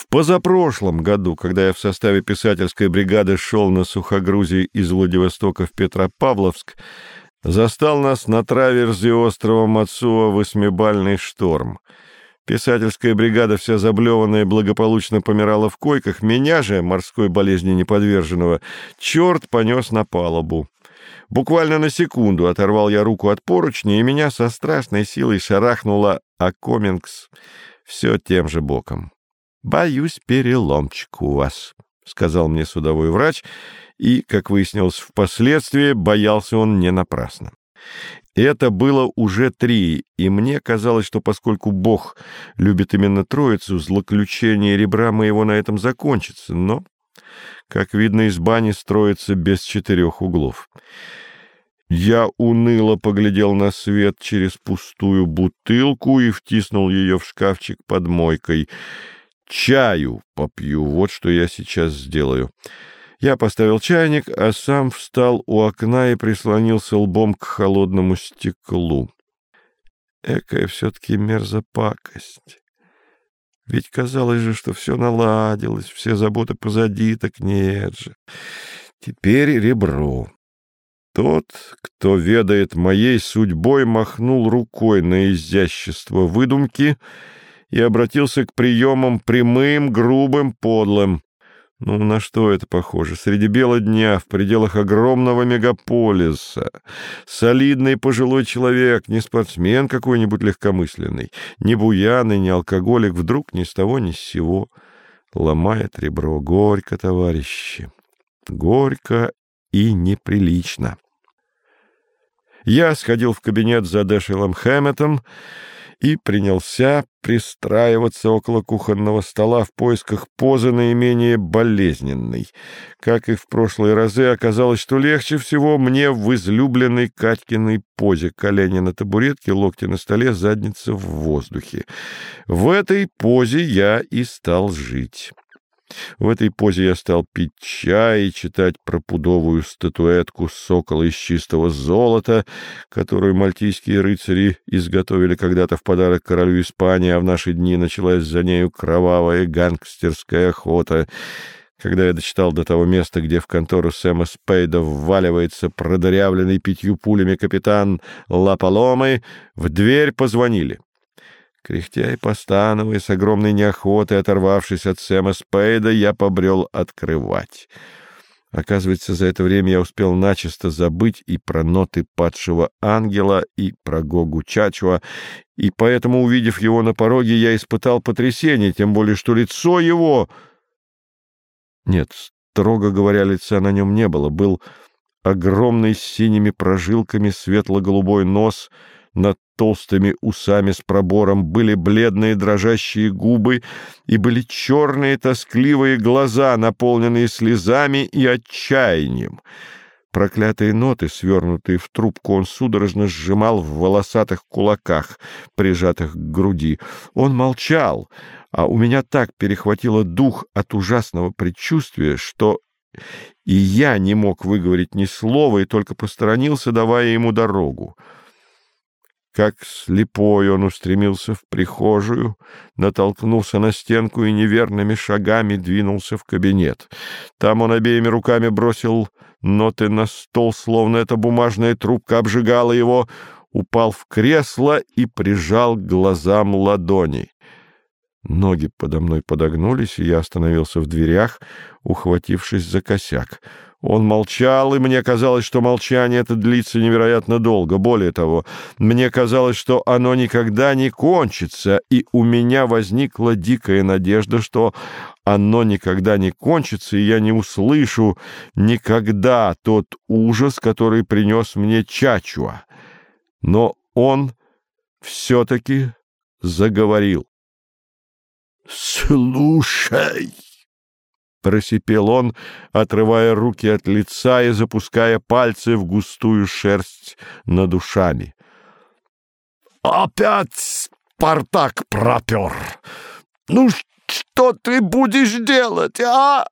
В позапрошлом году, когда я в составе писательской бригады шел на сухогрузе из Владивостока в Петропавловск, застал нас на траверзе острова Мацуа восьмибальный шторм. Писательская бригада, вся заблеванная, благополучно помирала в койках. Меня же, морской болезни неподверженного, черт понес на палубу. Буквально на секунду оторвал я руку от поручня, и меня со страшной силой шарахнуло, Комингс все тем же боком. «Боюсь, переломчик у вас», — сказал мне судовой врач, и, как выяснилось впоследствии, боялся он не напрасно. Это было уже три, и мне казалось, что поскольку Бог любит именно троицу, злоключение ребра моего на этом закончится, но, как видно, из бани строится без четырех углов. Я уныло поглядел на свет через пустую бутылку и втиснул ее в шкафчик под мойкой. Чаю попью, вот что я сейчас сделаю. Я поставил чайник, а сам встал у окна и прислонился лбом к холодному стеклу. Экая все-таки мерзопакость. Ведь казалось же, что все наладилось, все заботы позади, так нет же. Теперь ребро. Тот, кто ведает моей судьбой, махнул рукой на изящество выдумки и обратился к приемам прямым, грубым, подлым. Ну, на что это похоже? Среди бела дня, в пределах огромного мегаполиса. Солидный пожилой человек, не спортсмен какой-нибудь легкомысленный, не буяный, не алкоголик, вдруг ни с того ни с сего ломает ребро. Горько, товарищи, горько и неприлично. Я сходил в кабинет за Дэшелом Хэмметом, и принялся пристраиваться около кухонного стола в поисках позы наименее болезненной. Как и в прошлые разы, оказалось, что легче всего мне в излюбленной Катькиной позе колени на табуретке, локти на столе, задница в воздухе. В этой позе я и стал жить. В этой позе я стал пить чай и читать про пудовую статуэтку сокола из чистого золота, которую мальтийские рыцари изготовили когда-то в подарок королю Испании, а в наши дни началась за нею кровавая гангстерская охота. Когда я дочитал до того места, где в контору Сэма Спейда вваливается продырявленный пятью пулями капитан Лапаломы, в дверь позвонили. Кряхтя и постановая, с огромной неохотой оторвавшись от Сэма Спейда, я побрел открывать. Оказывается, за это время я успел начисто забыть и про ноты падшего ангела, и про Гогу Чачуа, и поэтому, увидев его на пороге, я испытал потрясение, тем более, что лицо его... Нет, строго говоря, лица на нем не было. Был огромный с синими прожилками светло-голубой нос — над толстыми усами с пробором, были бледные дрожащие губы и были черные тоскливые глаза, наполненные слезами и отчаянием. Проклятые ноты, свернутые в трубку, он судорожно сжимал в волосатых кулаках, прижатых к груди. Он молчал, а у меня так перехватило дух от ужасного предчувствия, что и я не мог выговорить ни слова и только посторонился, давая ему дорогу. Как слепой он устремился в прихожую, натолкнулся на стенку и неверными шагами двинулся в кабинет. Там он обеими руками бросил ноты на стол, словно эта бумажная трубка обжигала его, упал в кресло и прижал к глазам ладони. Ноги подо мной подогнулись, и я остановился в дверях, ухватившись за косяк. Он молчал, и мне казалось, что молчание это длится невероятно долго. Более того, мне казалось, что оно никогда не кончится, и у меня возникла дикая надежда, что оно никогда не кончится, и я не услышу никогда тот ужас, который принес мне Чачуа. Но он все-таки заговорил. «Слушай!» — просипел он, отрывая руки от лица и запуская пальцы в густую шерсть над ушами. «Опять Спартак пропер! Ну что ты будешь делать, а?»